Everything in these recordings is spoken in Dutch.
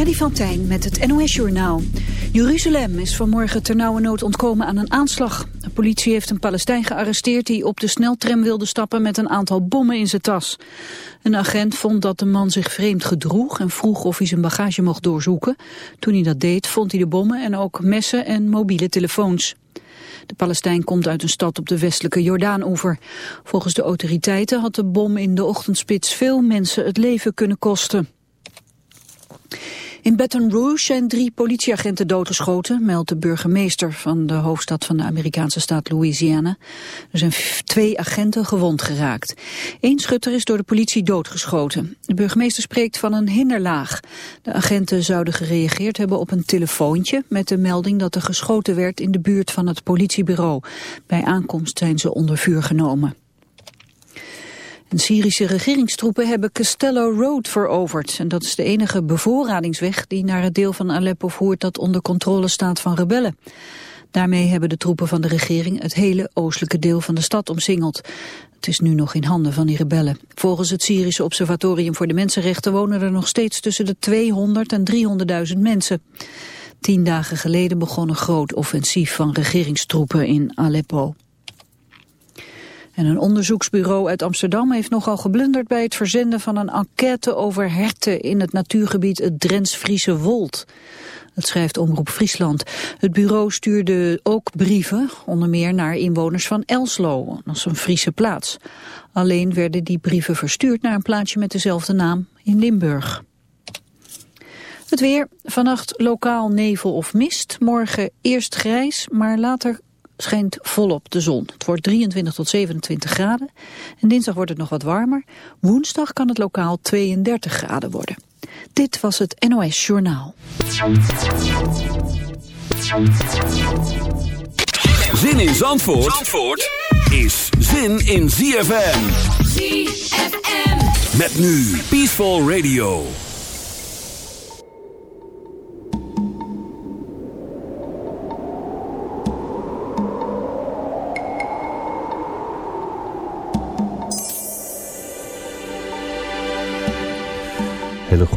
Freddy van Tijn met het NOS-journaal. Jeruzalem is vanmorgen ternauwernood ontkomen aan een aanslag. De politie heeft een Palestijn gearresteerd die op de sneltram wilde stappen met een aantal bommen in zijn tas. Een agent vond dat de man zich vreemd gedroeg en vroeg of hij zijn bagage mocht doorzoeken. Toen hij dat deed vond hij de bommen en ook messen en mobiele telefoons. De Palestijn komt uit een stad op de westelijke Jordaanoever. Volgens de autoriteiten had de bom in de ochtendspits veel mensen het leven kunnen kosten. In Baton Rouge zijn drie politieagenten doodgeschoten, meldt de burgemeester van de hoofdstad van de Amerikaanse staat Louisiana. Er zijn twee agenten gewond geraakt. Eén schutter is door de politie doodgeschoten. De burgemeester spreekt van een hinderlaag. De agenten zouden gereageerd hebben op een telefoontje met de melding dat er geschoten werd in de buurt van het politiebureau. Bij aankomst zijn ze onder vuur genomen. Syrische regeringstroepen hebben Castello Road veroverd. En dat is de enige bevoorradingsweg die naar het deel van Aleppo voert dat onder controle staat van rebellen. Daarmee hebben de troepen van de regering het hele oostelijke deel van de stad omsingeld. Het is nu nog in handen van die rebellen. Volgens het Syrische Observatorium voor de Mensenrechten wonen er nog steeds tussen de 200 en 300.000 mensen. Tien dagen geleden begon een groot offensief van regeringstroepen in Aleppo. En een onderzoeksbureau uit Amsterdam heeft nogal geblunderd bij het verzenden van een enquête over herten in het natuurgebied het Drents-Friese Wold. Dat schrijft Omroep Friesland. Het bureau stuurde ook brieven, onder meer naar inwoners van Elslo, is een Friese plaats. Alleen werden die brieven verstuurd naar een plaatsje met dezelfde naam in Limburg. Het weer, vannacht lokaal nevel of mist, morgen eerst grijs, maar later schijnt volop de zon. Het wordt 23 tot 27 graden. En dinsdag wordt het nog wat warmer. Woensdag kan het lokaal 32 graden worden. Dit was het NOS Journaal. Zin in Zandvoort, Zandvoort is zin in ZFM. ZFM. Met nu Peaceful Radio.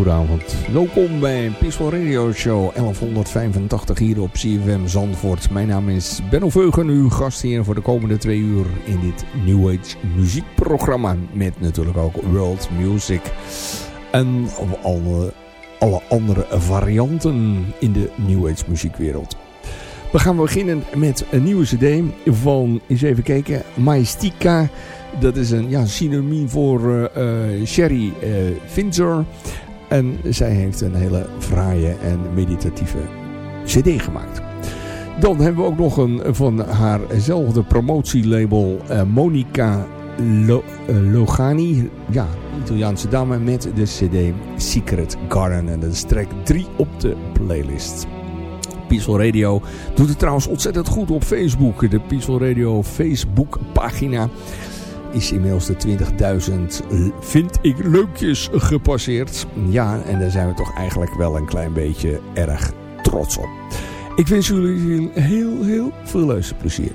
Hele goede avond. Welkom bij Peaceful Radio Show 1185 hier op CFM Zandvoort. Mijn naam is Benno Veugen, uw gast hier voor de komende twee uur in dit New Age muziekprogramma. Met natuurlijk ook World Music en alle, alle andere varianten in de New Age muziekwereld. We gaan beginnen met een nieuwe cd van, eens even kijken, Majestica. Dat is een ja, synoniem voor uh, uh, Sherry uh, Finzer. En zij heeft een hele fraaie en meditatieve cd gemaakt. Dan hebben we ook nog een van haarzelfde promotielabel uh, Monica Lo Logani. Ja, Italiaanse dame met de cd Secret Garden. En dat is track 3 op de playlist. Peaceful Radio doet het trouwens ontzettend goed op Facebook. De Peaceful Radio Facebook pagina is inmiddels de 20.000, vind ik, leukjes gepasseerd. Ja, en daar zijn we toch eigenlijk wel een klein beetje erg trots op. Ik wens jullie heel, heel veel luisterplezier.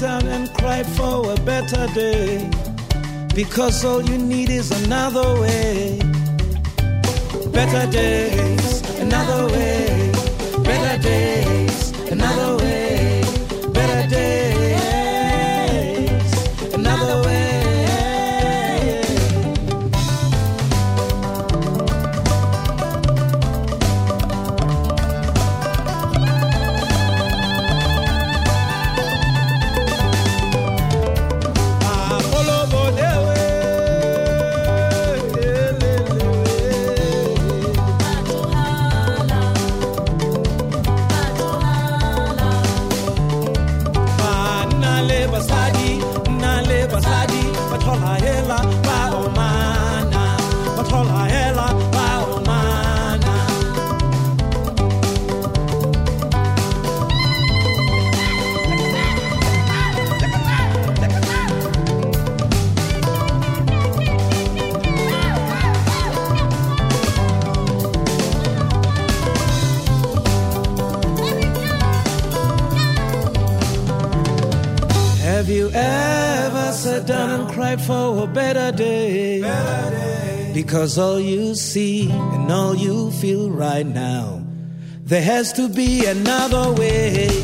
Down and cry for a better day? Because all you need is another way. Better days, another way. Better days, another way. Cried for a better day? Because all you see and all you feel right now, there has to be another way.